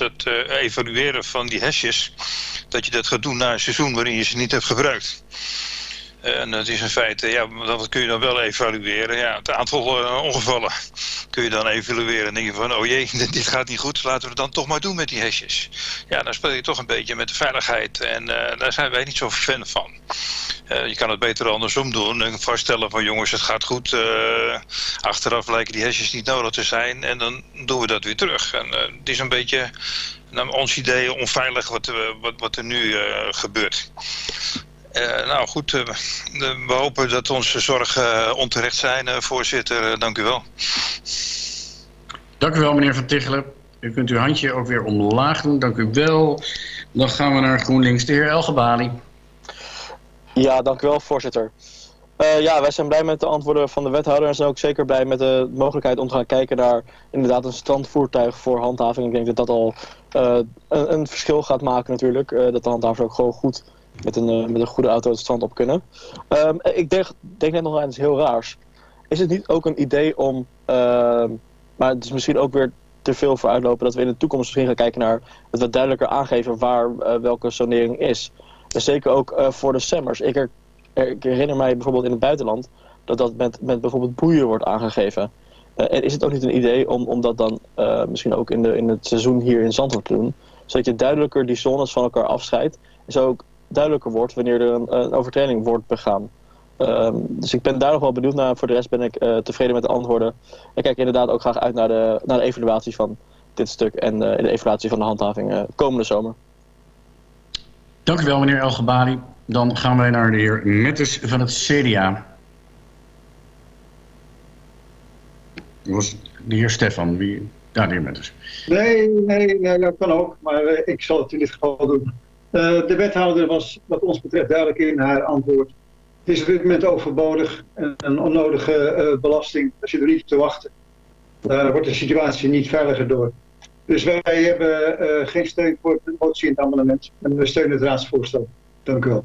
is dat uh, evalueren van die hesjes, dat je dat gaat doen na een seizoen waarin je ze niet hebt gebruikt. En dat is in feite, ja, dat kun je dan wel evalueren. Ja, het aantal ongevallen kun je dan evalueren. En denk je van, oh jee, dit gaat niet goed, laten we het dan toch maar doen met die hesjes. Ja, dan speel je toch een beetje met de veiligheid. En uh, daar zijn wij niet zo fan van. Uh, je kan het beter andersom doen en vaststellen van jongens, het gaat goed. achteraf lijken die hesjes niet nodig te zijn en dan doen we dat weer terug. En het is een beetje naar ons idee onveilig wat, wat, wat er nu gebeurt. Uh, nou goed, uh, we hopen dat onze zorgen uh, onterecht zijn, voorzitter. dank u wel. Dank u wel, meneer Van Tichelen. U kunt uw handje ook weer omlaag doen. Dank u wel. Dan gaan we naar GroenLinks, de heer Elgebali. Ja, dank u wel, voorzitter. ja, wij zijn blij met de antwoorden van de wethouder en zijn ook zeker blij met de mogelijkheid om te gaan kijken naar inderdaad een strandvoertuig voor handhaving. Ik denk dat dat al een, een, verschil gaat maken natuurlijk. dat de handhavers ook gewoon goed met een, uh, met een goede auto het strand op kunnen. Um, ik denk, denk net nog aan iets heel raars. Is het niet ook een idee om, uh, maar het is misschien ook weer te veel voor uitlopen, dat we in de toekomst misschien gaan kijken naar dat we duidelijker aangeven waar uh, welke sonering is. En zeker ook uh, voor de semmers. Ik, ik, herinner mij bijvoorbeeld in het buitenland dat dat met, met bijvoorbeeld boeien wordt aangegeven. en is het ook niet een idee om, om dat dan misschien ook in, de, in het seizoen hier in Zandvoort te doen? Zodat je duidelijker die zones van elkaar afscheidt. En zo ook duidelijker wordt wanneer er een, een overtreding wordt begaan. Um, dus ik ben daar nog wel benieuwd naar. Voor de rest ben ik uh, tevreden met de antwoorden. Ik kijk inderdaad ook graag uit naar de, naar de evaluatie van dit stuk en uh, de evaluatie van de handhaving uh, komende zomer. Dank u wel, meneer Elgebali. Dan gaan wij naar de heer Metters van het CDA. Dat was de heer Stefan. Wie... Ja, de heer Metters. Nee, nee, nee, dat kan ook. Maar ik zal het in dit geval doen. Uh, de wethouder was wat ons betreft duidelijk in haar antwoord. Het is op dit moment overbodig en een onnodige uh, belasting. Als je er niet te wachten, daar wordt de situatie niet veiliger door. Dus wij hebben uh, geen steun voor de motie in het amendement. En we steunen het raadsvoorstel. Dank u wel.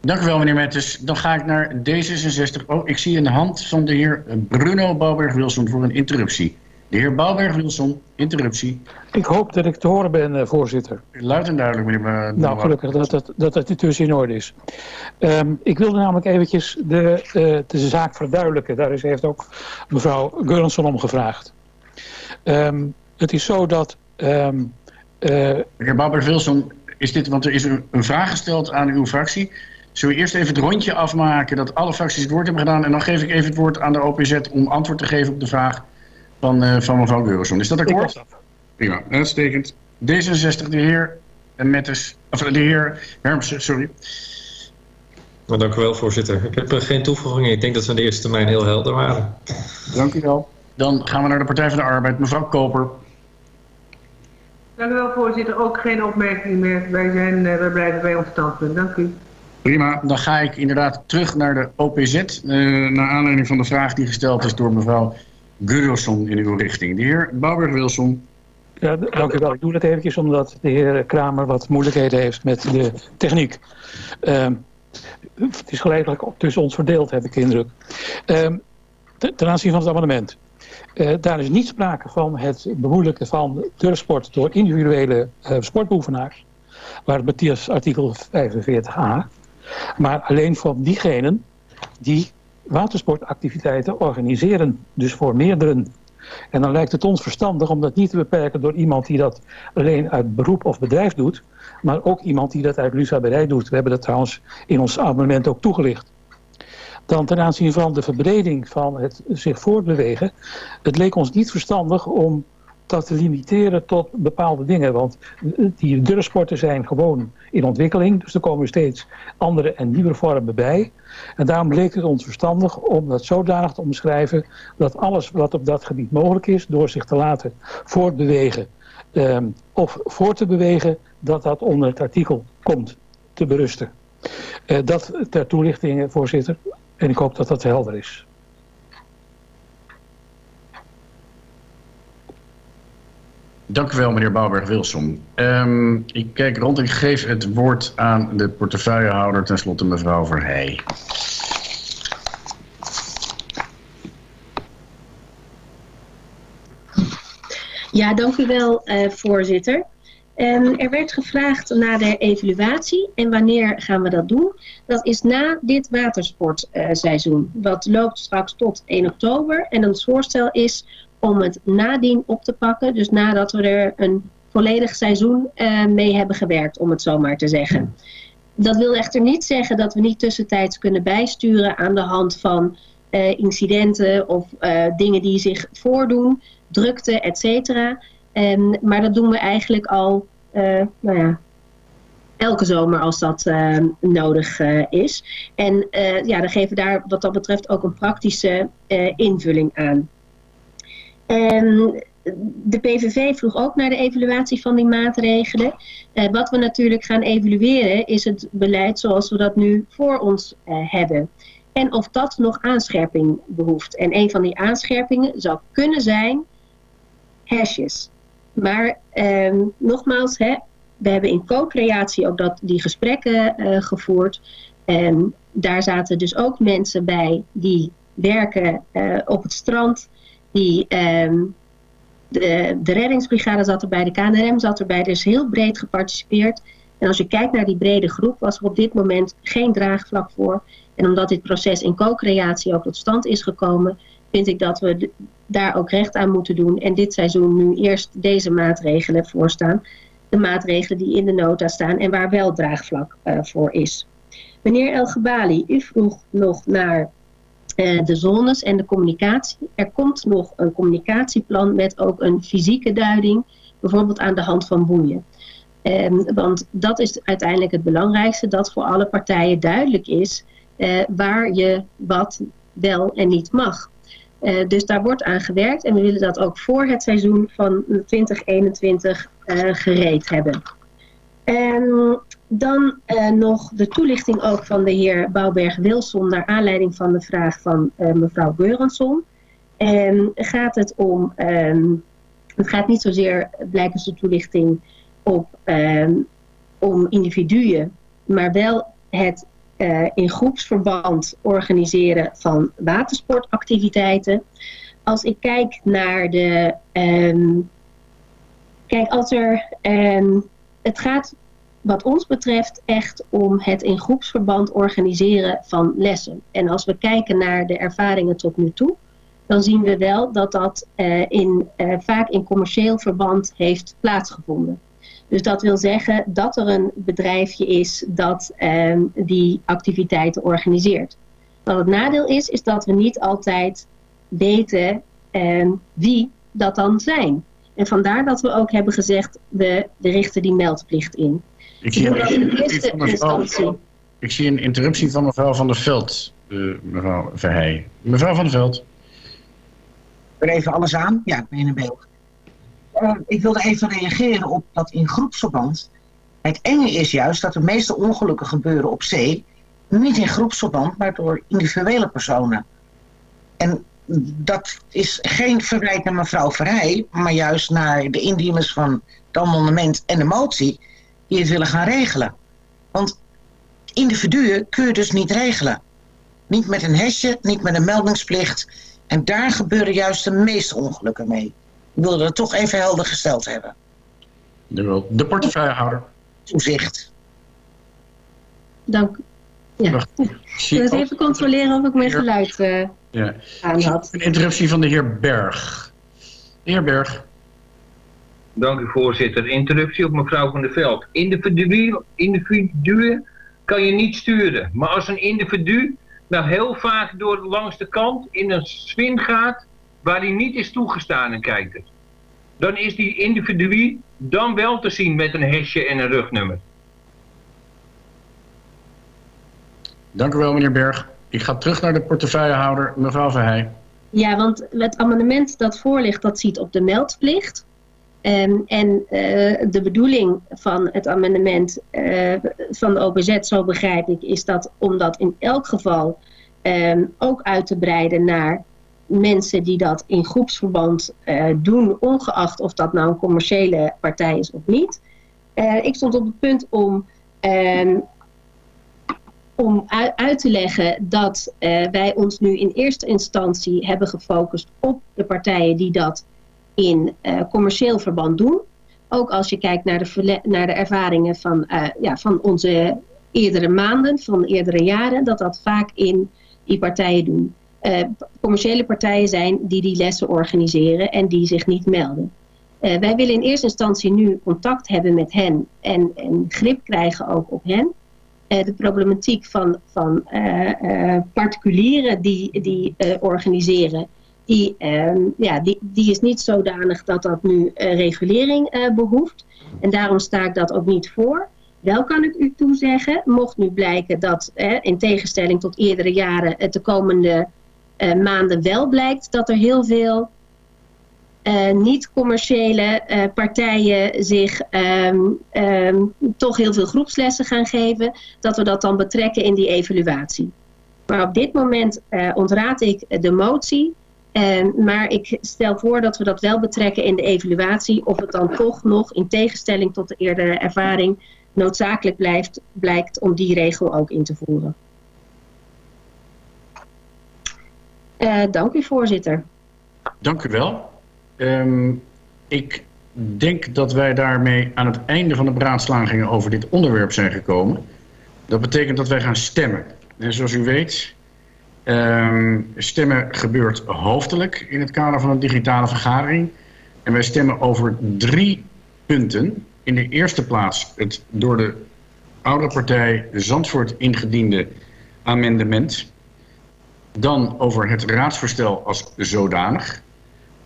Dank u wel, meneer Metters. Dan ga ik naar D66. Oh, ik zie een hand van de heer Bruno Bouwberg-Wilson voor een interruptie. De heer Bouwberg-Wilson, interruptie. Ik hoop dat ik te horen ben, uh, voorzitter. Luid en duidelijk, meneer Nou, gelukkig dat het, dat het tussen in orde is. Um, ik wilde namelijk eventjes de, uh, de zaak verduidelijken. Daar is, heeft ook mevrouw Gurrenson om gevraagd. Um, het is zo dat... Um, uh, heer Bouwberg-Wilson, is dit, want er is een, een vraag gesteld aan uw fractie... Zullen we eerst even het rondje afmaken dat alle fracties het woord hebben gedaan... en dan geef ik even het woord aan de OPZ om antwoord te geven op de vraag van, uh, van mevrouw Geurson. Is dat akkoord? Prima, uitstekend. D66, de heer Metters, of de heer Hermsen, sorry. Nou, dank u wel, voorzitter. Ik heb geen toevoegingen. Ik denk dat we in de eerste termijn heel helder waren. Dank u wel. Dan gaan we naar de Partij van de Arbeid. Mevrouw Koper. Dank u wel, voorzitter. Ook geen opmerking meer. Wij, zijn, uh, wij blijven bij ons standpunt. Dank u. Prima, dan ga ik inderdaad terug naar de OPZ. Uh, naar aanleiding van de vraag die gesteld is door mevrouw Gurosson in uw richting. De heer Bouwberg-Wilson. Ja, dank u wel. Ik doe dat eventjes omdat de heer Kramer wat moeilijkheden heeft met de techniek. Uh, het is geleidelijk tussen ons verdeeld, heb ik de indruk. Uh, ten aanzien van het amendement. Uh, daar is niet sprake van het bemoeilijken van durfsport door individuele uh, sportbeoefenaars. Waar het betiert artikel 45a. Maar alleen van diegenen die watersportactiviteiten organiseren. Dus voor meerdere. En dan lijkt het ons verstandig om dat niet te beperken door iemand die dat alleen uit beroep of bedrijf doet. Maar ook iemand die dat uit liefhebberij doet. We hebben dat trouwens in ons abonnement ook toegelicht. Dan ten aanzien van de verbreding van het zich voortbewegen. Het leek ons niet verstandig om dat te limiteren tot bepaalde dingen. Want die durfsporten zijn gewoon in ontwikkeling. Dus er komen steeds andere en nieuwe vormen bij. En daarom bleek het ons verstandig om dat zodanig te omschrijven... dat alles wat op dat gebied mogelijk is... door zich te laten voortbewegen um, of voor te bewegen... dat dat onder het artikel komt te berusten. Uh, dat ter toelichting, voorzitter. En ik hoop dat dat helder is. Dank u wel, meneer Bouwberg-Wilson. Um, ik kijk rond en geef het woord aan de portefeuillehouder, tenslotte mevrouw Verheij. Ja, dank u wel, uh, voorzitter. Um, er werd gevraagd naar de evaluatie en wanneer gaan we dat doen? Dat is na dit watersportseizoen. Uh, dat loopt straks tot 1 oktober. En het voorstel is om het nadien op te pakken. Dus nadat we er een volledig seizoen uh, mee hebben gewerkt, om het zo maar te zeggen. Dat wil echter niet zeggen dat we niet tussentijds kunnen bijsturen aan de hand van uh, incidenten of uh, dingen die zich voordoen, drukte, et cetera. Um, maar dat doen we eigenlijk al, nou ja, elke zomer als dat nodig is. En ja, dan geven we daar wat dat betreft ook een praktische invulling aan. Um, de PVV vroeg ook naar de evaluatie van die maatregelen. Uh, wat we natuurlijk gaan evalueren is het beleid zoals we dat nu voor ons uh, hebben. En of dat nog aanscherping behoeft. En een van die aanscherpingen zou kunnen zijn hashjes. Maar uh, nogmaals, hè, we hebben in co-creatie ook dat, die gesprekken uh, gevoerd. En daar zaten dus ook mensen bij die werken op het strand. Die ehm, de, de reddingsbrigade zat erbij, de KNRM zat erbij. Dus heel breed geparticipeerd. En als je kijkt naar die brede groep, was er op dit moment geen draagvlak voor. En omdat dit proces in co-creatie ook tot stand is gekomen, vind ik dat we daar ook recht aan moeten doen. En dit seizoen nu eerst deze maatregelen voorstaan. De maatregelen die in de nota staan en waar wel draagvlak uh, voor is. Meneer El Gebali, u vroeg nog naar de zones en de communicatie. Er komt nog een communicatieplan met ook een fysieke duiding, bijvoorbeeld aan de hand van boeien. Um, want dat is uiteindelijk het belangrijkste, dat voor alle partijen duidelijk is uh, waar je wat wel en niet mag. Uh, dus daar wordt aan gewerkt en we willen dat ook voor het seizoen van 2021 gereed hebben. En dan uh, nog de toelichting ook van de heer Bouwberg-Wilson naar aanleiding van de vraag van uh, mevrouw Geuransson. En gaat het om, um, het gaat niet zozeer blijkens de toelichting op um, om individuen, maar wel het in groepsverband organiseren van watersportactiviteiten. Als ik kijk naar de, um, kijk als er, het gaat wat ons betreft echt om het in groepsverband organiseren van lessen. En als we kijken naar de ervaringen tot nu toe, dan zien we wel dat dat uh, in, uh, vaak in commercieel verband heeft plaatsgevonden. Dus dat wil zeggen dat er een bedrijfje is dat uh, die activiteiten organiseert. Wat het nadeel is, is dat we niet altijd weten ehm, wie dat dan zijn. En vandaar dat we ook hebben gezegd, we richten die meldplicht in. Ik zie, een, mevrouw, ik zie een interruptie van mevrouw Van der Veld, uh, mevrouw Verheij. Mevrouw Van der Veld. Er even alles aan? Ja, ik ben in beeld. Uh, ik wilde even reageren op dat in groepsverband. Het enge is juist dat de meeste ongelukken gebeuren op zee. Niet in groepsverband, maar door individuele personen. En dat is geen verwijt naar mevrouw Verheij, maar juist naar de indieners van het amendement en de motie die het willen gaan regelen. Want individuen kun je dus niet regelen. Niet met een hesje, niet met een meldingsplicht. En daar gebeuren juist de meeste ongelukken mee. Ik wilde dat toch even helder gesteld hebben. De portefeuillehouder. Toezicht. Dank. Ja. Ik wil het even controleren of ik mijn geluid uh, ja. aan had. Een interruptie van de heer Berg. De heer Berg. Dank u voorzitter. Interruptie op mevrouw van der Veld. Individuen, individuen kan je niet sturen. Maar als een individu nou heel vaak door langs de kant in een swing gaat waar hij niet is toegestaan en kijkt. Dan is die individu dan wel te zien met een hesje en een rugnummer. Dank u wel meneer Berg. Ik ga terug naar de portefeuillehouder, mevrouw Verheij. Ja, want het amendement dat voor ligt, dat ziet op de meldplicht. Um, en uh, de bedoeling van het amendement uh, van de OPZ, zo begrijp ik, is dat om dat in elk geval um, ook uit te breiden naar mensen die dat in groepsverband uh, doen, ongeacht of dat nou een commerciële partij is of niet. ik stond op het punt om, um, om uit te leggen dat wij ons nu in eerste instantie hebben gefocust op de partijen die dat in eh, commercieel verband doen. Ook als je kijkt naar de, naar de ervaringen van, uh, ja, van onze eerdere maanden, van eerdere jaren, dat dat vaak in die partijen doen. Uh, commerciële partijen zijn die die lessen organiseren en die zich niet melden. Wij willen in eerste instantie nu contact hebben met hen en, en grip krijgen ook op hen. De problematiek van, van particulieren die, die organiseren, die, ehm, ja, die, die is niet zodanig dat dat nu regulering behoeft. En daarom sta ik dat ook niet voor. Wel kan ik u toezeggen, mocht nu blijken dat in tegenstelling tot eerdere jaren het de komende uh, maanden wel blijkt dat er heel veel niet-commerciële partijen zich um, um, toch heel veel groepslessen gaan geven, dat we dat dan betrekken in die evaluatie. Maar op dit moment ontraad ik de motie, maar ik stel voor dat we dat wel betrekken in de evaluatie, of het dan toch nog in tegenstelling tot de eerdere ervaring noodzakelijk blijft, blijkt om die regel ook in te voeren. Uh, dank u, voorzitter. Dank u wel. Um, ik denk dat wij daarmee aan het einde van de beraadslagingen over dit onderwerp zijn gekomen. Dat betekent dat wij gaan stemmen. En zoals u weet, um, stemmen gebeurt hoofdelijk in het kader van een digitale vergadering. En wij stemmen over drie punten. In de eerste plaats het door de oude partij Zandvoort ingediende amendement dan over het raadsvoorstel als zodanig.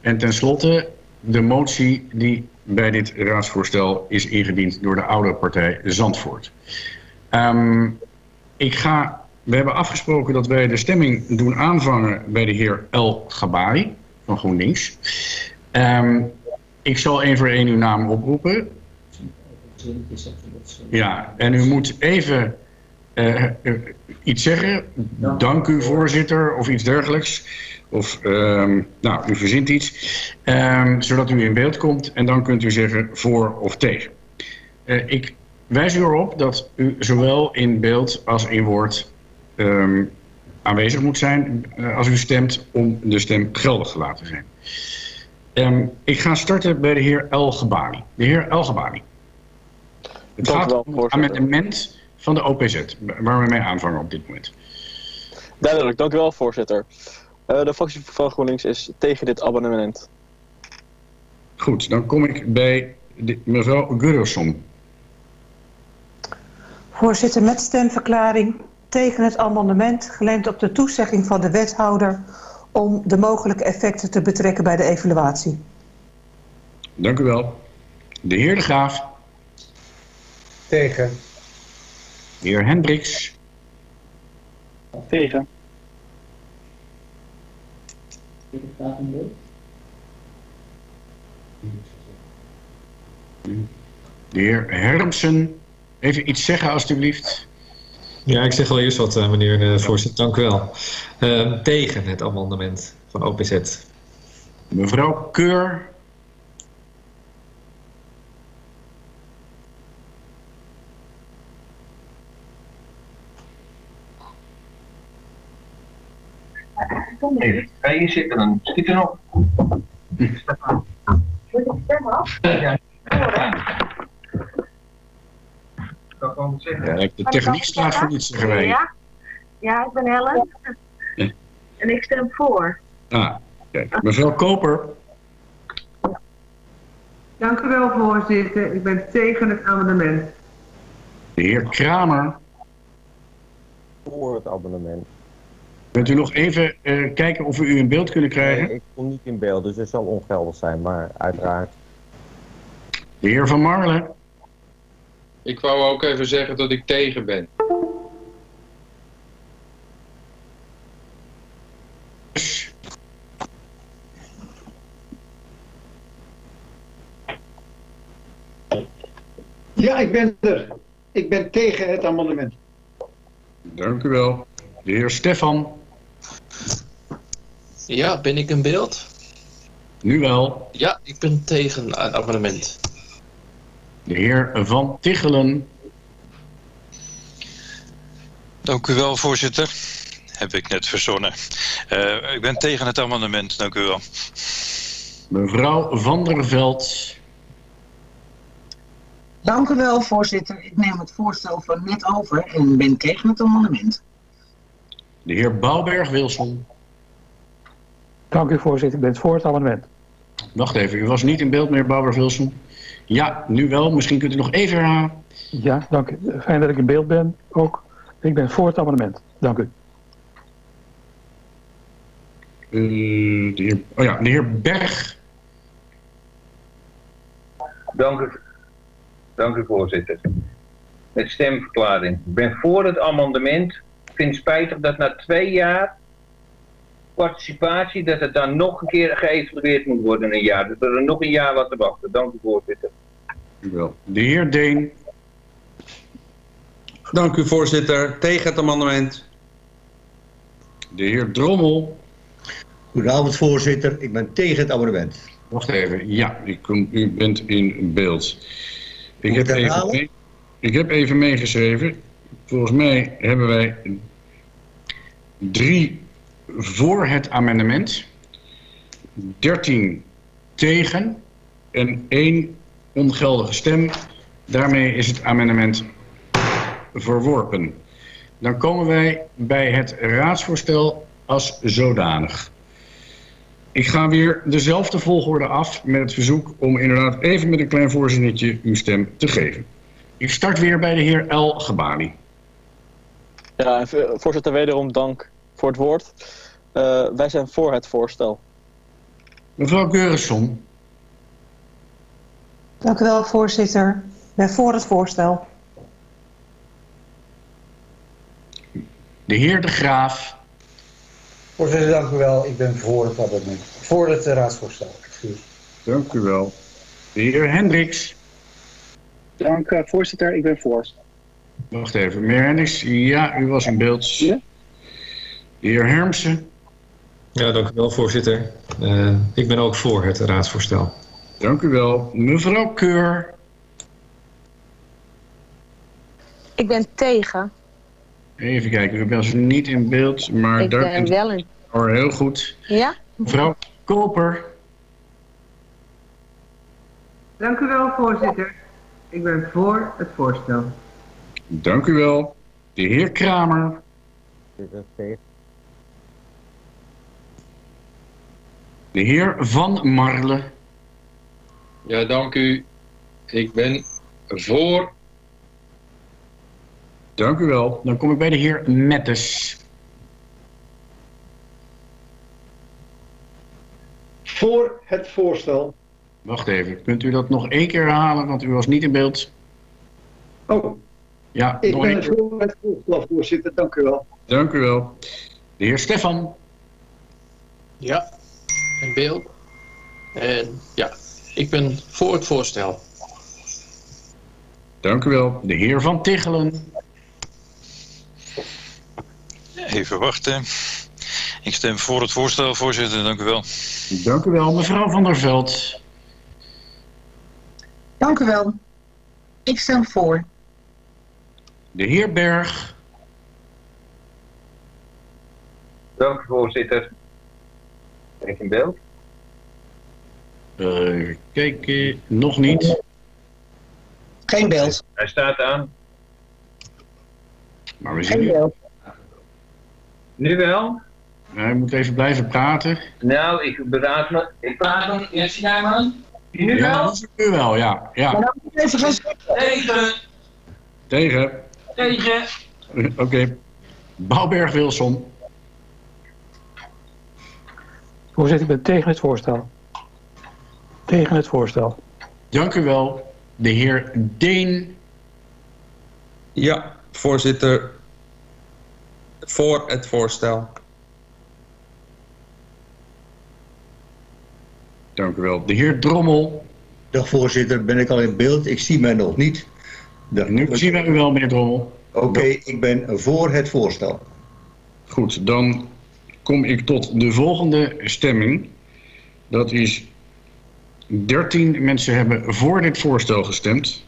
En tenslotte de motie die bij dit raadsvoorstel is ingediend door de oude partij Zandvoort. Um, ik ga, we hebben afgesproken dat wij de stemming doen aanvangen bij de heer El Gabari van GroenLinks. Um, ik zal één voor één uw naam oproepen. Ja, en u moet even uh, iets zeggen. Dank u voorzitter of iets dergelijks. Of um, nou, u verzint iets. Um, zodat u in beeld komt en dan kunt u zeggen voor of tegen. Uh, ik wijs u erop dat u zowel in beeld als in woord um, aanwezig moet zijn uh, als u stemt om de stem geldig te laten zijn. Um, ik ga starten bij de heer El Gebani. De heer El Gebani. Het gaat om het amendement van de OPZ, waar we mee aanvangen op dit moment. Duidelijk, dank u wel voorzitter. Uh, de fractie van GroenLinks is tegen dit abonnement. Goed, dan kom ik bij de, mevrouw Gurosson. Voorzitter, met stemverklaring tegen het amendement geleend op de toezegging van de wethouder om de mogelijke effecten te betrekken bij de evaluatie. Dank u wel. De heer De Graaf. Tegen. De heer Hendricks. Tegen. De heer Hermsen. Even iets zeggen alstublieft. Ja, ik zeg al eerst wat, uh, meneer de voorzitter. Dank u wel. Uh, tegen het amendement van OPZ. Mevrouw Keur. Even, je zitten, dan schiet er op. Moet ik stem af? Ja. Ja, de techniek staat voor niets, zeggen wij. Ja, ja ik ben Helen. Ja. En ik stem voor. Ah, kijk. Mevrouw Koper. Dank u wel, voorzitter. Ik ben tegen het amendement. De heer Kramer. Voor het abonnement. Kunt u nog even uh, kijken of we u in beeld kunnen krijgen? Nee, ik kom niet in beeld, dus het zal ongeldig zijn, maar uiteraard. De heer Van Marlen. Ik wou ook even zeggen dat ik tegen ben. Ja, ik ben er. Ik ben tegen het amendement. Dank u wel. De heer Stefan. Ja, ben ik in beeld? Nu wel. Ja, ik ben tegen het amendement. De heer Van Tichelen. Dank u wel, voorzitter. Heb ik net verzonnen. Uh, ik ben tegen het amendement, dank u wel. Mevrouw van der Veld. Dank u wel, voorzitter. Ik neem het voorstel van net over en ben tegen het amendement. De heer Bouwberg-Wilson. Dank u voorzitter, ik ben voor het amendement. Wacht even, u was niet in beeld, meneer Bouwberg-Wilson. Ja, nu wel. Misschien kunt u nog even herhalen. Ja, dank u. Fijn dat ik in beeld ben ook. Ik ben voor het amendement. Dank u. Uh, de, heer, oh ja, de heer Berg. Dank u, dank u voorzitter. Met stemverklaring. Ik ben voor het amendement. Ik vind het spijtig dat na twee jaar participatie, dat het dan nog een keer geëvalueerd moet worden in een jaar. Dat er nog een jaar wat te wachten. Dank u voorzitter. Wel. De heer Deen. Dank u voorzitter. Tegen het amendement. De heer Drommel. Goedenavond voorzitter. Ik ben tegen het amendement. Wacht even. Ja, ik kom, u bent in beeld. Ik heb, even mee, ik heb even meegeschreven. Volgens mij hebben wij drie voor het amendement, 13 tegen en één ongeldige stem. Daarmee is het amendement verworpen. Dan komen wij bij het raadsvoorstel als zodanig. Ik ga weer dezelfde volgorde af met het verzoek om inderdaad even met een klein voorzinnetje uw stem te geven. Ik start weer bij de heer L. Gebali. Ja, voorzitter, wederom dank voor het woord. Uh, wij zijn voor het voorstel. Mevrouw Geurisson. Dank u wel, voorzitter. Ik ben voor het voorstel. De heer De Graaf. Voorzitter, dank u wel. Ik ben voor het abonnement. Voor het uh, raadsvoorstel. Excuus. Dank u wel. De heer Hendricks. Dank, voorzitter. Ik ben voor. Wacht even. Meneer Hendricks, ja, u was in beeld. Ja? De heer Hermsen. Ja, dank u wel, voorzitter. Uh, ik ben ook voor het raadsvoorstel. Dank u wel. Mevrouw Keur. Ik ben tegen. Even kijken, u bent niet in beeld, maar ik daar ben wel in. Oh, heel goed. Ja? Mevrouw Koper. Dank u wel, voorzitter. Ik ben voor het voorstel. Dank u wel. De heer Kramer. De heer Van Marle. Ja, dank u. Ik ben voor. Dank u wel. Dan kom ik bij de heer Mettes. Voor het voorstel. Wacht even, kunt u dat nog één keer herhalen, want u was niet in beeld. Oh. Ja, ik nog ben één keer. voor het voorstel, voorzitter. Dank u wel. Dank u wel. De heer Stefan. Ja, in beeld. En ja, ik ben voor het voorstel. Dank u wel. De heer Van Tichelen. Even wachten. Ik stem voor het voorstel, voorzitter. Dank u wel. Dank u wel. Mevrouw Van der Veld. Dank u wel. Ik stem voor. De heer Berg. Dank u, voorzitter. Ik in beeld? Uh, kijk, uh, nog niet. Geen beeld. Hij staat aan. Maar we Geen zien beeld. Nu wel? Hij moet even blijven praten. Nou, ik beraad me. Ik praat nog. Ja, zie jij? Nu ja, wel? nu wel, ja. ja. Even gaan Tegen. Tegen. Tegen. Oké. Okay. Bouwberg Wilson. Voorzitter, ik ben tegen het voorstel. Tegen het voorstel. Dank u wel. De heer Deen. Ja, voorzitter. Voor het voorstel. Dank u wel. De heer Drommel. Dag voorzitter, ben ik al in beeld? Ik zie mij nog niet. Dag, nu zien wij u wel, meneer Drommel. Oké, okay, ik ben voor het voorstel. Goed, dan kom ik tot de volgende stemming. Dat is 13 mensen hebben voor dit voorstel gestemd.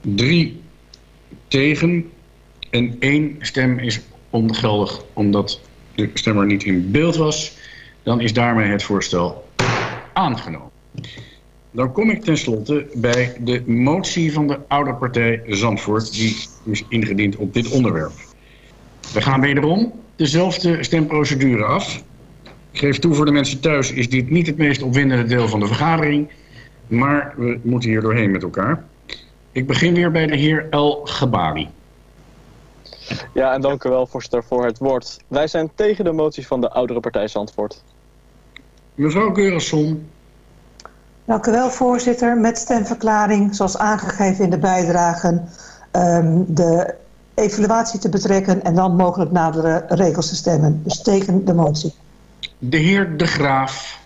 3 tegen en één stem is ongeldig omdat de stemmer niet in beeld was. Dan is daarmee het voorstel aangenomen. Dan kom ik tenslotte bij de motie van de oude partij Zandvoort. Die is ingediend op dit onderwerp. We gaan wederom dezelfde stemprocedure af. Ik geef toe voor de mensen thuis is dit niet het meest opwindende deel van de vergadering. Maar we moeten hier doorheen met elkaar. Ik begin weer bij de heer El Gabari. Ja, en dank u wel, voorzitter, voor het woord. Wij zijn tegen de motie van de oudere partij Zandvoort. Mevrouw Keurasson. Dank u wel, voorzitter. Met stemverklaring, zoals aangegeven in de bijdragen, ehm, de evaluatie te betrekken en dan mogelijk nadere regels te stemmen. Dus tegen de motie. De heer De Graaf.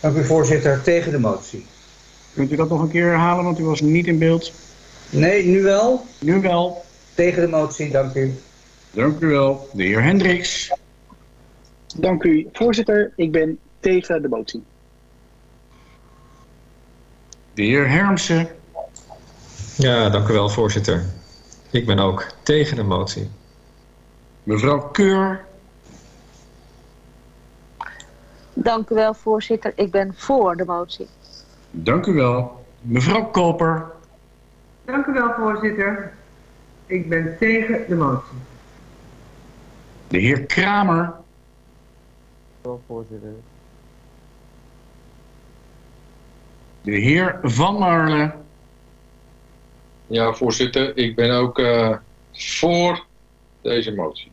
Dank u, voorzitter. Tegen de motie. Kunt u dat nog een keer herhalen, want u was niet in beeld? Nee, nu wel. Nu wel. Tegen de motie, dank u. Dank u wel. De heer Hendricks. Dank u, voorzitter. Ik ben tegen de motie. De heer Hermsen. Ja, dank u wel, voorzitter. Ik ben ook tegen de motie. Mevrouw Keur. Dank u wel, voorzitter. Ik ben voor de motie. Dank u wel. Mevrouw Koper. Dank u wel, voorzitter. Ik ben tegen de motie. De heer Kramer. Wel, voorzitter. De heer Van Marle. Ja, voorzitter, ik ben ook eh, voor deze motie.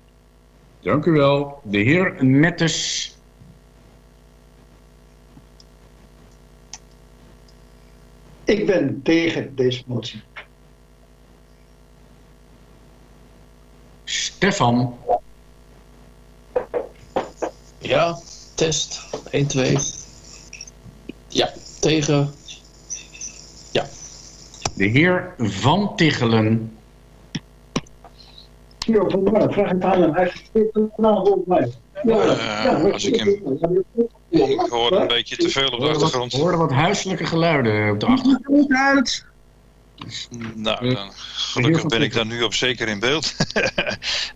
Dank u wel. De heer Nettes. Ik ben tegen deze motie. Stefan. Ja, test. 1, 2. Ja, tegen. De heer Van Tichelen. Ja. Vraag ik aan hem. Hij volgens mij. Eh, als ik hem... Ik hoor een beetje te veel op de achtergrond. We hoorden wat huiselijke geluiden op de achtergrond. Uit. Nou, dan, gelukkig ben ik dan nu op zeker in beeld.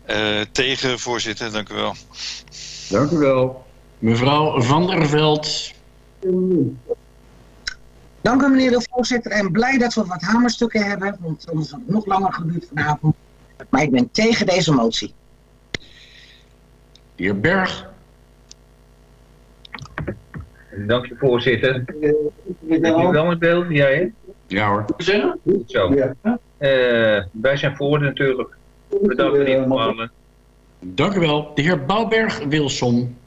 Eh, tegen, voorzitter, dank u wel. Dank u wel. Mevrouw Van der Veld. Dank u meneer de voorzitter en blij dat we wat hamerstukken hebben, want anders had het nog langer geduurd vanavond. Maar ik ben tegen deze motie. De heer Berg. Dank je, voorzitter. Heb je wel in beeld? Jij, hè? Ja hoor. Goed zo. Eh, wij zijn voor natuurlijk. Bedankt voor de informatie. Dank u wel. De heer Bouwberg-Wilson.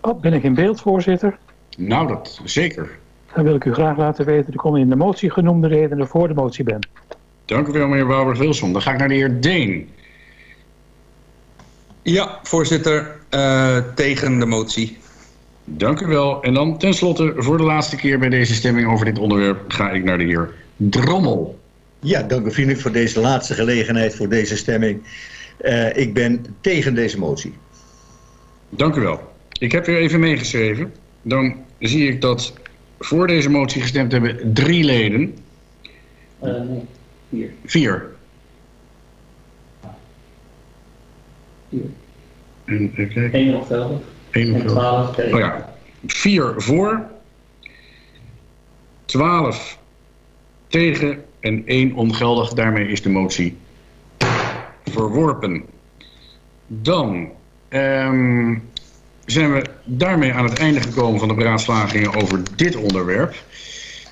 Oh, ben ik in beeld, voorzitter? Nou, dat zeker. Dan wil ik u graag laten weten dat ik om in de motie genoemde redenen voor de motie ben. Dank u wel, meneer Bouwberg-Wilson. Dan ga ik naar de heer Deen. Ja, voorzitter, eh, tegen de motie. Dank u wel. En dan tenslotte, voor de laatste keer bij deze stemming over dit onderwerp, ga ik naar de heer Drommel. Ja, dank u vriendelijk voor deze laatste gelegenheid voor deze stemming. Eh, ik ben tegen deze motie. Dank u wel. Ik heb weer even meegeschreven. Dan zie ik dat voor deze motie gestemd hebben drie leden. nee, vier. Vier. Vier. En, even kijken. Eén ongeldig. Eén En twaalf tegen. Oh ja. Vier voor. Twaalf tegen en één ongeldig. Daarmee is de motie verworpen. Dan ehm, zijn we daarmee aan het einde gekomen van de beraadslagingen over dit onderwerp.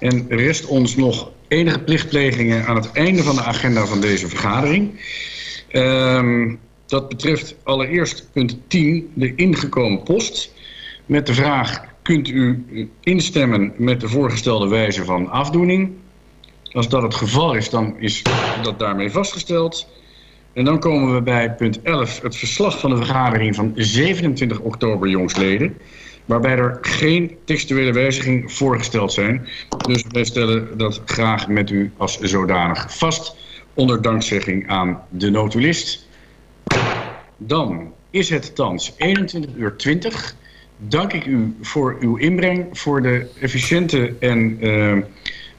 En rest ons nog enige plichtplegingen aan het einde van de agenda van deze vergadering. Ehm, dat betreft allereerst punt 10, de ingekomen post. Met de vraag, kunt u instemmen met de voorgestelde wijze van afdoening? Als dat het geval is, dan is dat daarmee vastgesteld. En dan komen we bij punt 11, het verslag van de vergadering van 27 oktober jongsleden. Waarbij er geen textuele wijziging voorgesteld zijn. Dus wij stellen dat graag met u als zodanig vast. Onder dankzegging aan de notulist. Dan is het thans 21 uur 20. Dank ik u voor uw inbreng, voor de efficiënte en uh,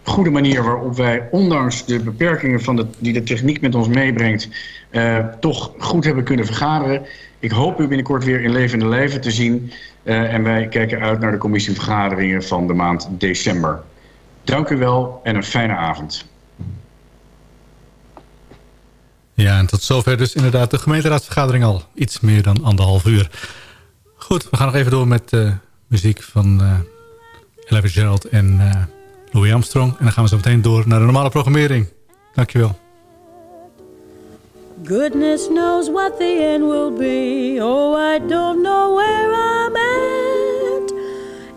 goede manier waarop wij, ondanks de beperkingen van de, die de techniek met ons meebrengt, uh, toch goed hebben kunnen vergaderen. Ik hoop u binnenkort weer in levende lijven te zien. Uh, en wij kijken uit naar de commissievergaderingen van de maand december. Dank u wel en een fijne avond. Ja, en tot zover dus inderdaad de gemeenteraadsvergadering al. Iets meer dan anderhalf uur. Goed, we gaan nog even door met uh, muziek van uh, Ella Gerald en Louis Armstrong. En dan gaan we zo meteen door naar de normale programmering. Dankjewel. Goodness knows what the end will be. Oh, I don't know where I'm at.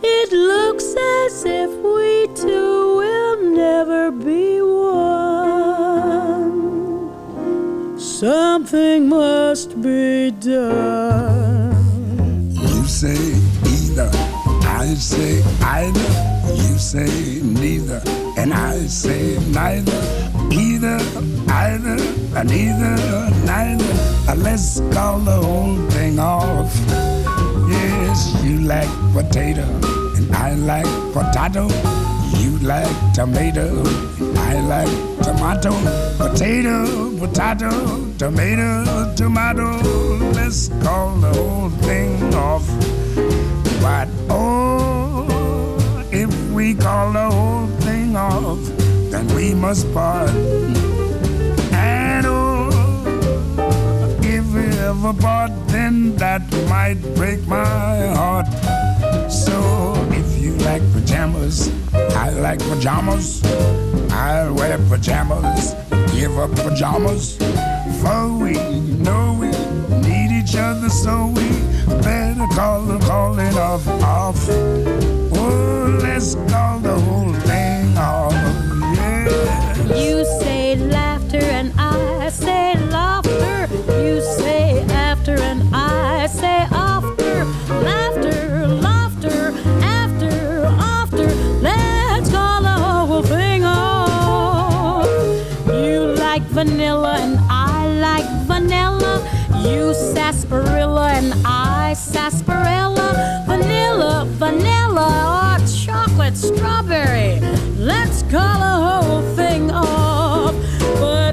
It looks as if we two will never be one. Something must be done. You say either, I say either. You say neither, and I say neither. Either, either, and either, neither. Uh, let's call the whole thing off. Yes, you like potato, and I like potato. You like tomato, I like tomato. Potato, potato, tomato, tomato. Let's call the whole thing off. But we must part. And oh, if we ever part, then that might break my heart. So if you like pajamas, I like pajamas. I'll wear pajamas, give up pajamas. For we know we need each other, so we better call the calling off off. Oh, let's call the whole thing. You say laughter and I say laughter. You say after and I say after. Laughter, laughter, after, after. Let's call the whole thing off. You like vanilla and I like vanilla. You sarsaparilla and I sarsaparilla. Vanilla, vanilla, or chocolate strawberry. Let's call the whole. But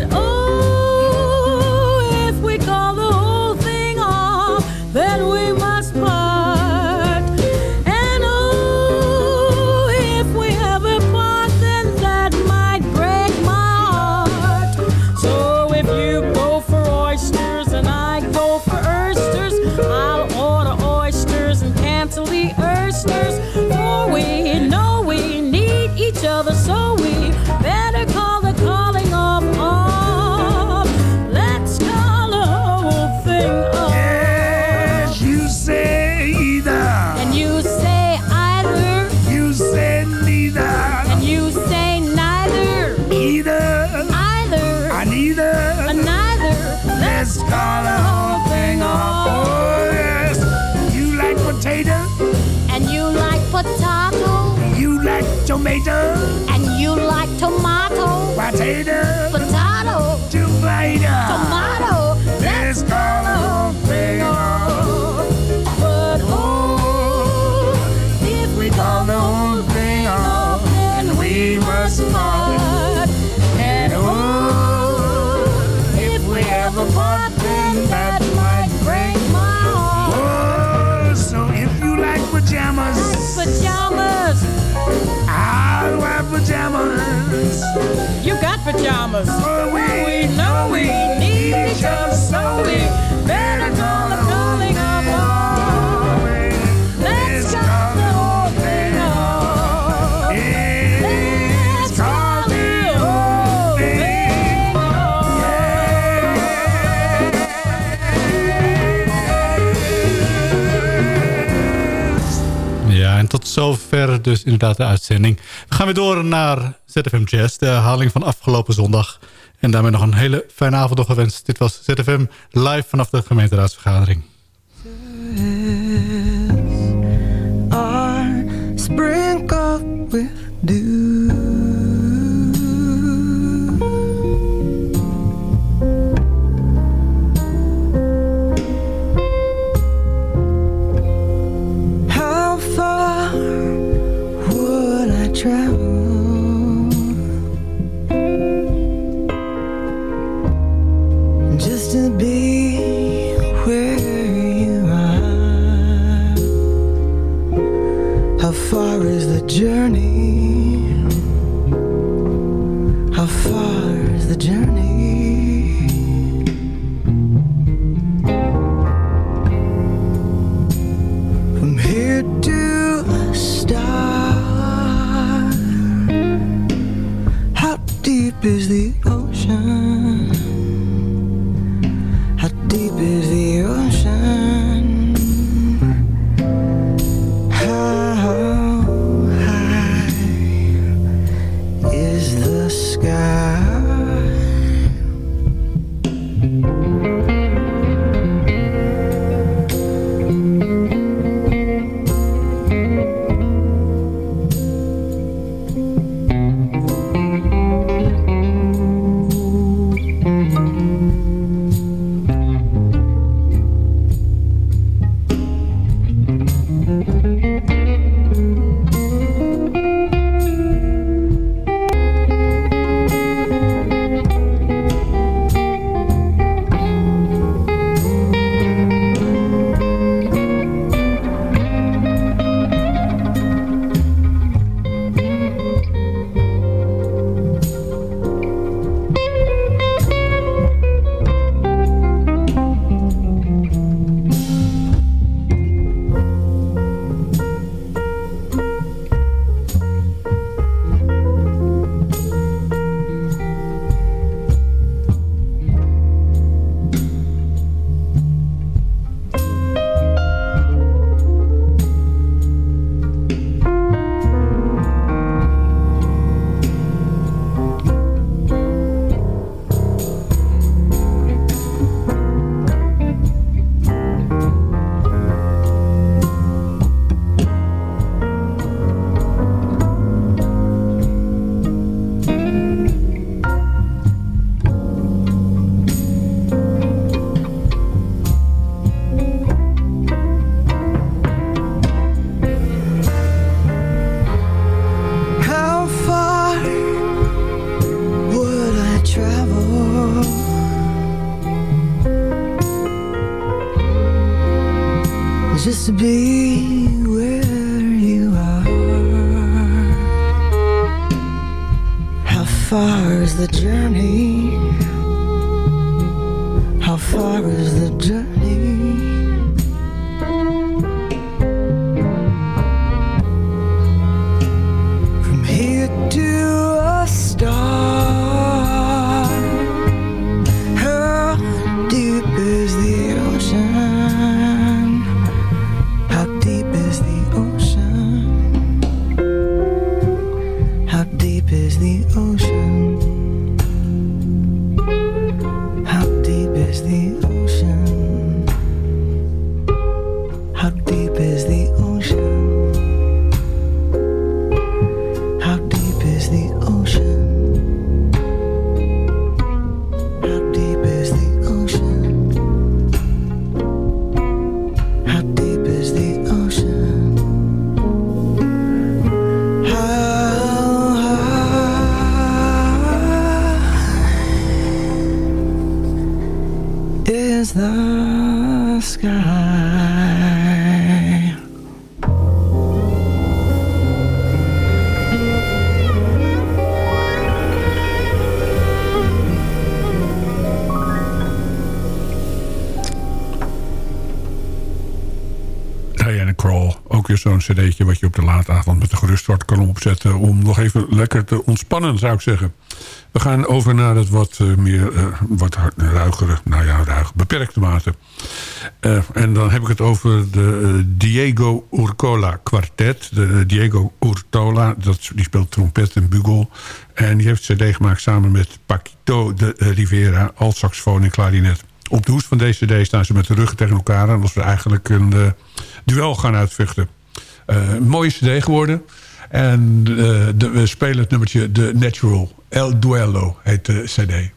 Either. I neither. And neither. Let's call the we, know we need so the calling Ja, en tot zover dus inderdaad de uitzending. We gaan weer door naar ZFM Jazz, de herhaling van afgelopen zondag. En daarmee nog een hele fijne avond nog gewenst. Dit was ZFM live vanaf de gemeenteraadsvergadering. travel to be where you are. How far is the journey? How far is the journey? Weer zo'n cd'tje wat je op de late avond met de geruststart kan opzetten... om nog even lekker te ontspannen, zou ik zeggen. We gaan over naar het wat eh, meer, eh, wat ruigere, nou ja, ruig, beperkte mate. Eh, en dan heb ik het over de Diego Urcola kwartet. De Diego Urtola, dat, die speelt trompet en bugel. En die heeft een cd gemaakt samen met Paquito de Rivera... alt saxofoon en klarinet. Op de hoes van deze cd staan ze met de ruggen tegen elkaar... en als we eigenlijk een duel gaan uitvechten. Eh, een mooie cd geworden. En eh, de, we spelen het nummertje The Natural. El Duello heet de cd.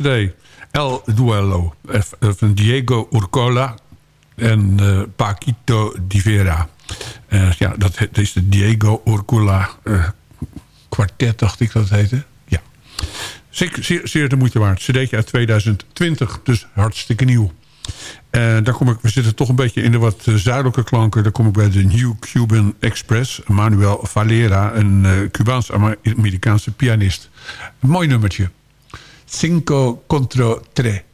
Cd. El Duello van Diego Urcola en eh, Paquito Di Vera. Eh, ja, dat, is de Diego Urcola eh, kwartet, dacht ik dat heette. Ja. Zeer, de moeite waard. CD'tje uit 2020, dus hartstikke nieuw. Daar kom ik, we zitten toch een beetje in de wat zuidelijke klanken. Daar kom ik bij de New Cuban Express. Manuel Valera, een eh, Cubaans-Amerikaanse pianist. Mooi nummertje. 5 contro 3.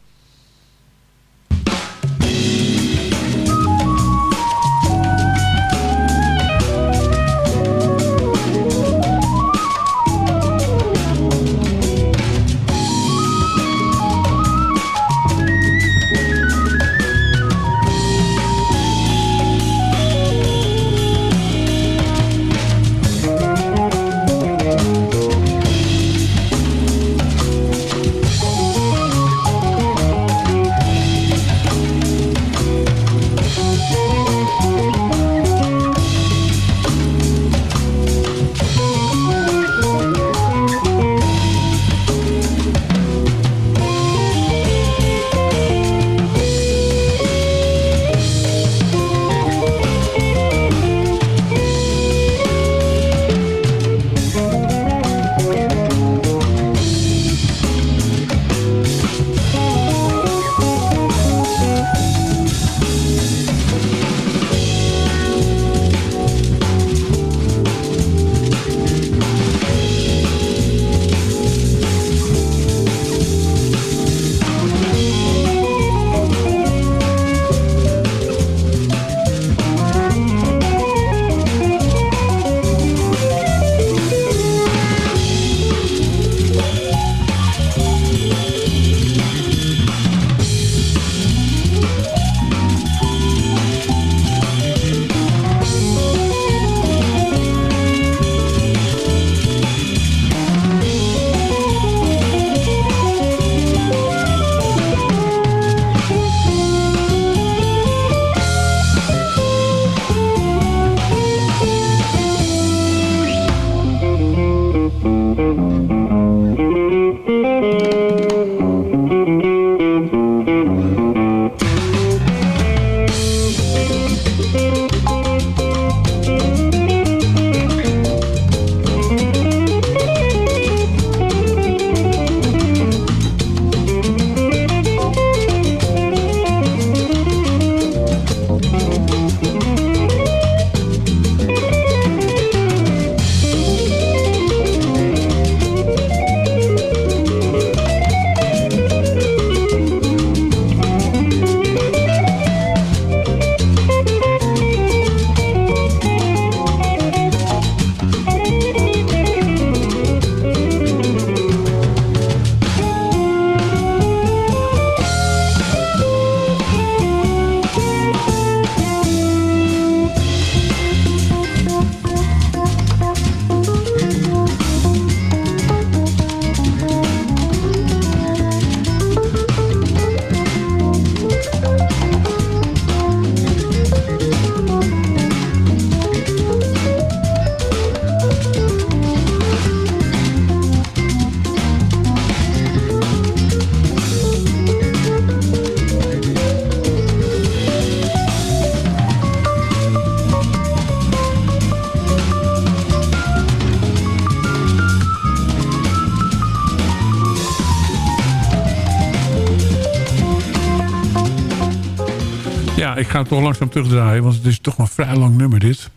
Ik ga het toch langzaam terugdraaien, want het is toch een vrij lang nummer dit.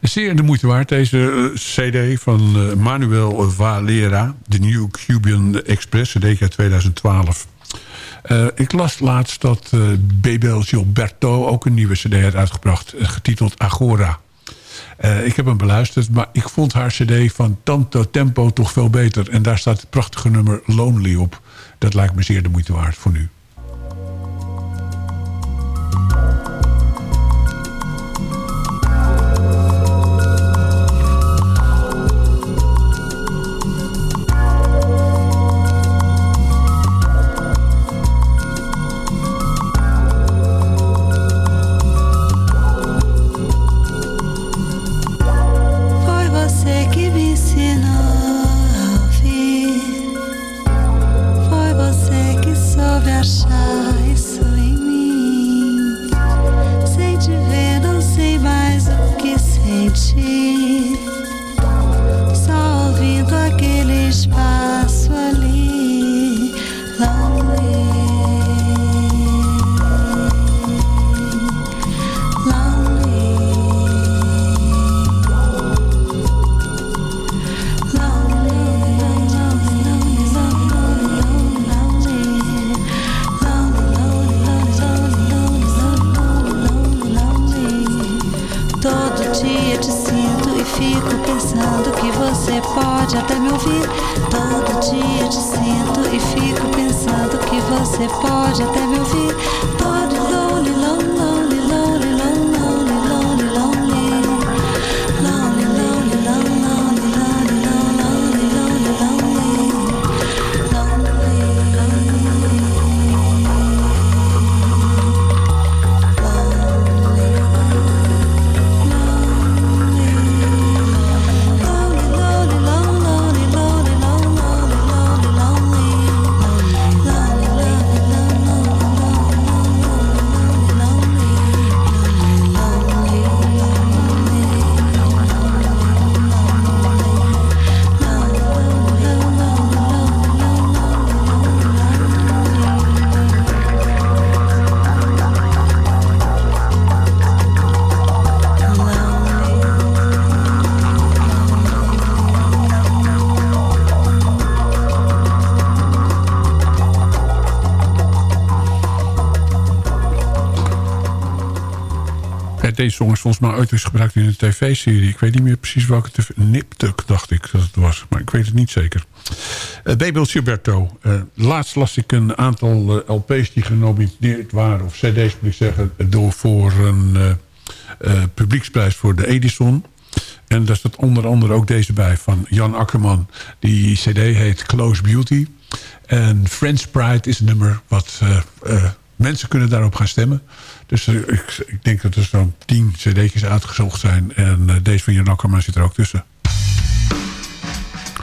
Zeer de moeite waard, deze eh, cd van eh, Manuel Valera, de New Cuban Express, cd uit 2012. Eh, ik las laatst dat eh Bebel Gilberto ook een nieuwe cd had uitgebracht, getiteld Agora. Ik heb hem beluisterd, maar ik vond haar cd van Tanto Tempo toch veel beter. En daar staat het prachtige nummer Lonely op. Dat lijkt me zeer de moeite waard voor nu. Pode até me ouvir. Todo Is volgens mij ooit eens gebruikt in een tv-serie. Ik weet niet meer precies welke tv... Niptuk dacht ik dat het was, maar ik weet het niet zeker. Uh, Babel Gilberto. Uh, laatst las ik een aantal uh, LP's die genomineerd waren... of cd's moet ik zeggen, door voor een publieksprijs voor de Edison... En daar staat onder andere ook deze bij van Jan Akkerman. Die cd heet Close Beauty. En French Pride is een nummer wat mensen kunnen daarop gaan stemmen. Dus ik, ik, denk dat er zo'n 10 cd'tjes uitgezocht zijn. En uh, deze van Jan Akkerman zit er ook tussen.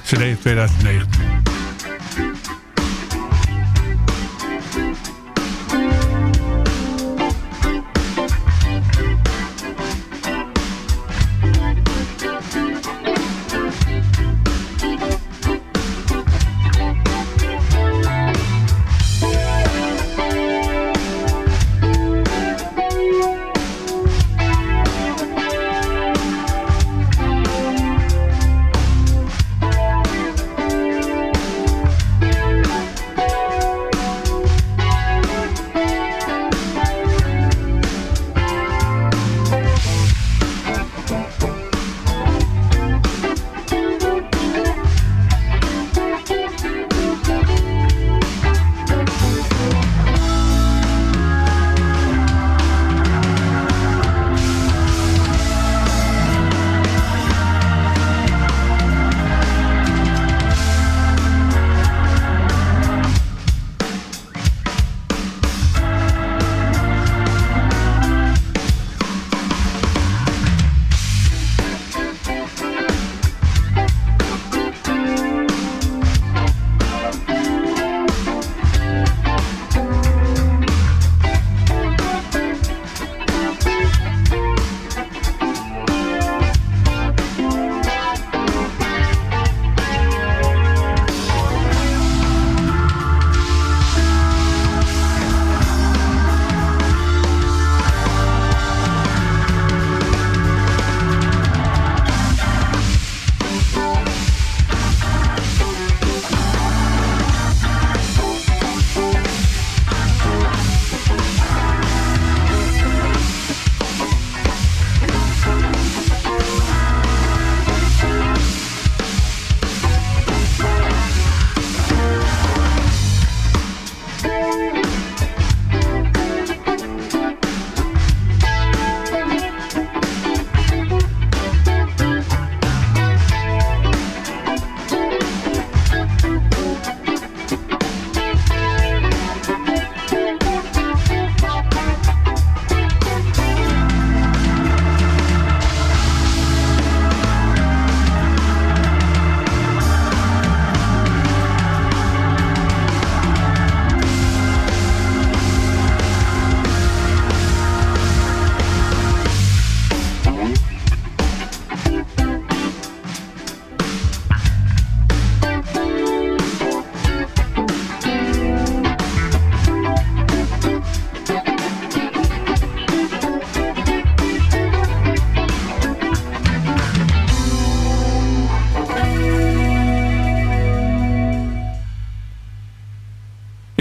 CD 2019.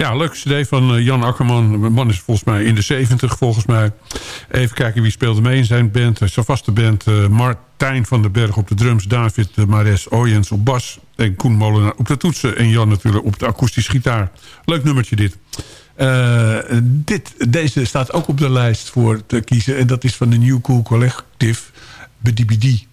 Ja, leuk cd van eh, Jan Akkerman. De man is volgens mij in de 70 volgens mij. Even kijken wie speelde mee in zijn band. Zijn vaste band uh, Martijn van den Berg op de drums. David uh, Mares Oyens op bas. En Koen Molenaar op de toetsen. En Jan natuurlijk op de akoestische gitaar. Leuk nummertje dit. Dit. Deze staat ook op de lijst voor te kiezen. En dat is van de New Cool Collective. Bedibidi.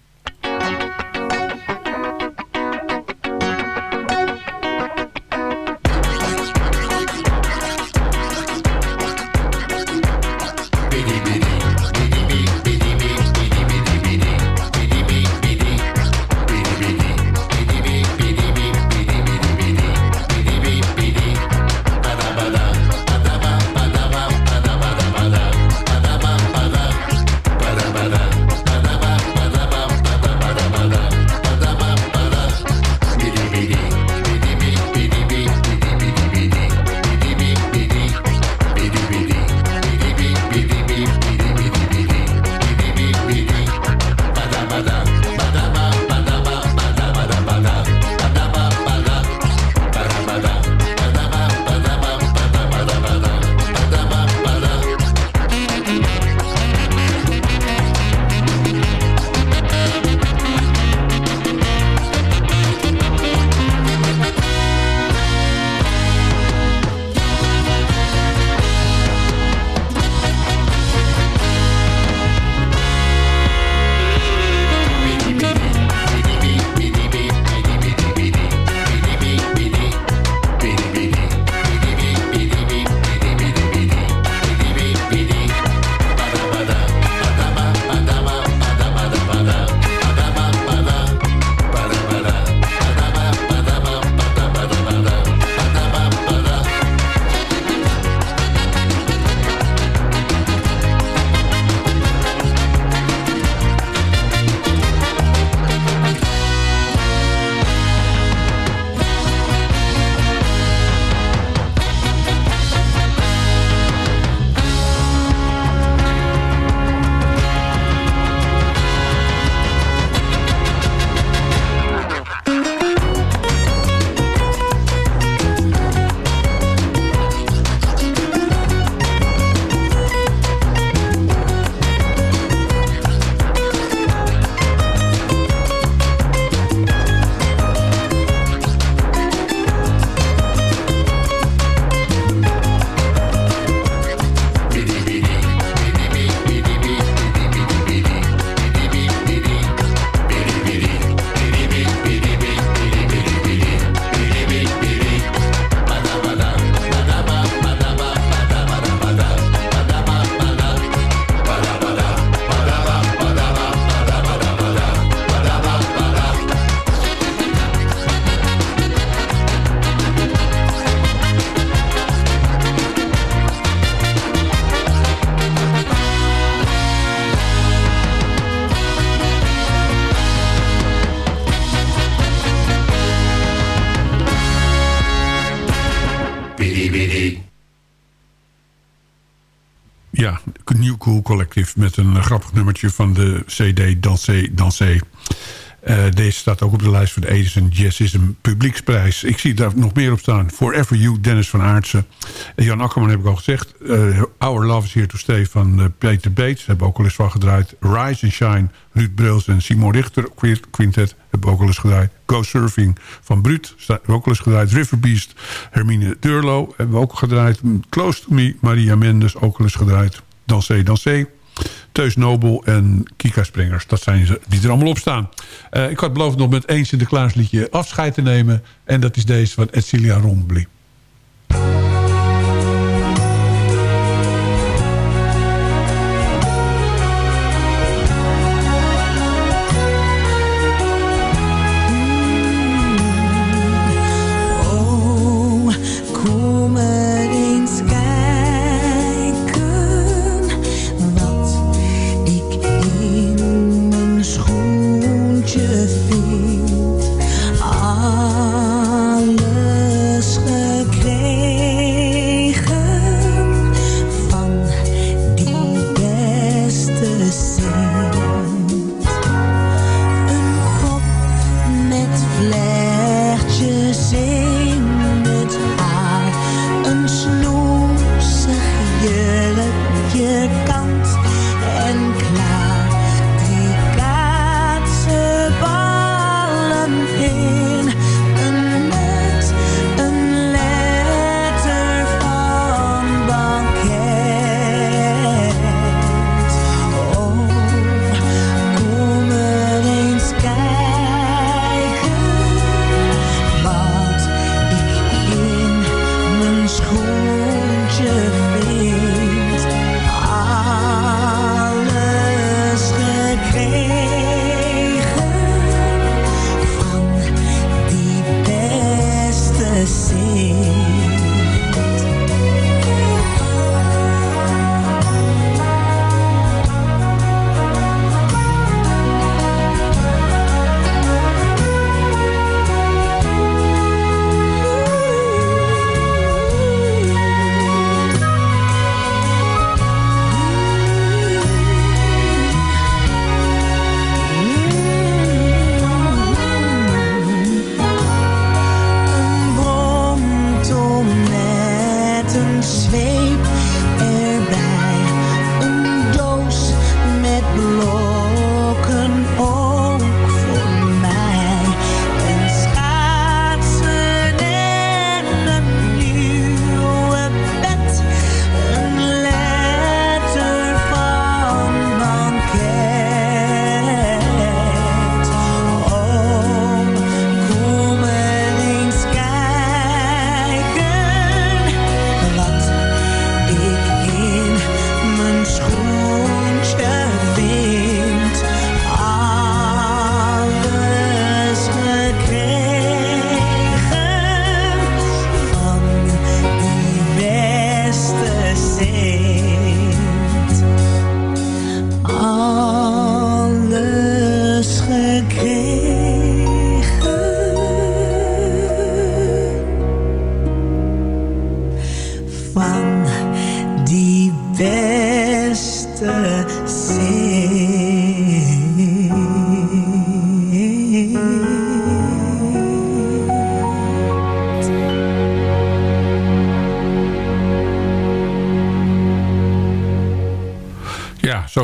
Van de CD Dansé Dansé. Uh, deze staat ook op de lijst voor de Edison Jazzism Publieksprijs. Ik zie daar nog meer op staan. Forever You, Dennis van Aartsen. En Jan Akkerman heb ik al gezegd. Uh, Our Love is Here to van uh, Peter Bates. Hebben ook al eens van gedraaid. Rise and Shine, Ruud Brils en Simon Richter Quintet. Hebben ook al eens gedraaid. Go Surfing van Bruut. Hebben we ook al eens gedraaid. River Beast, Hermine Durlo. Hebben we ook gedraaid. Close to Me, Maria Mendes. Ook al eens gedraaid. Dansé, Dansé. Teus Nobel en Kika Springers. Dat zijn ze die er allemaal op staan. Uh, ik had beloofd nog met één Sinterklaasliedje afscheid te nemen. En dat is deze van Edcilia Rombly. Alles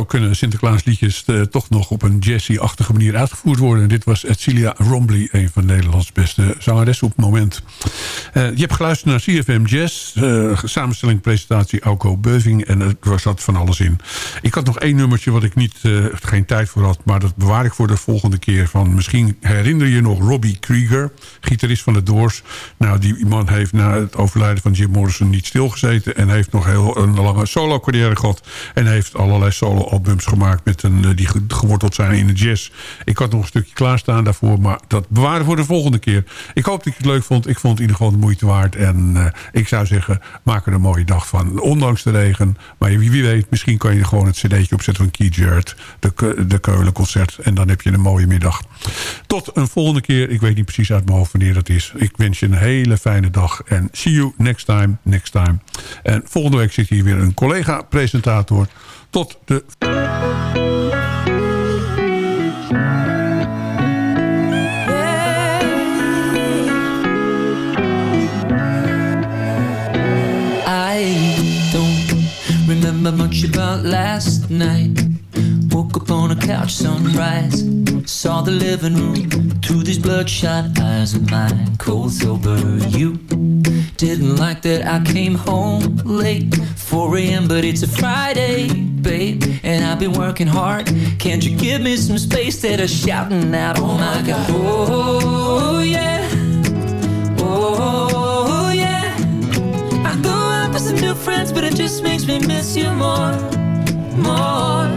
kunnen Sinterklaasliedjes eh, toch nog op een jazzy-achtige manier uitgevoerd worden. En dit was Edcilia Rombly, een van Nederlands beste zangeressen op het moment. Eh, je hebt geluisterd naar CFM Jazz, eh, samenstelling, presentatie Auko Beuving. En er zat van alles in. Ik had nog één nummertje wat ik niet, geen tijd voor had, maar dat bewaar ik voor de volgende keer. Van, misschien herinner je nog Robbie Krieger, gitarist van de Doors. Nou, die man heeft na het overlijden van Jim Morrison niet stilgezeten en heeft nog heel een lange solo carrière gehad. En heeft allerlei solo-albums gemaakt met een, eh, die ge- geworteld zijn in de jazz. Ik had nog een stukje klaarstaan daarvoor, maar dat bewaren voor de volgende keer. Ik hoop dat je het leuk vond. Ik vond het in ieder geval de moeite waard. En eh, ik zou zeggen, maak er een mooie dag van. Ondanks de regen. Maar wie, weet, misschien kan je gewoon het cd'tje opzetten van Keith Jarrett. De, de Keulenconcert. En dan heb je een mooie middag. Tot een volgende keer. Ik weet niet precies uit mijn hoofd wanneer dat is. Ik wens je een hele fijne dag. En see you next time, next time. En volgende week zit hier weer een collega-presentator. Tot de... I don't remember much about last night. Woke up on a couch, sunrise. Saw the living room through these bloodshot eyes of mine. Cold sober, you didn't like that I came home late. 4 a.m., but it's a Friday, babe. And I've been working hard. Can't you give me some space that I'm shouting out, oh my god? Oh, yeah. Oh, yeah. I go out with some new friends, but it just makes me miss you more, more.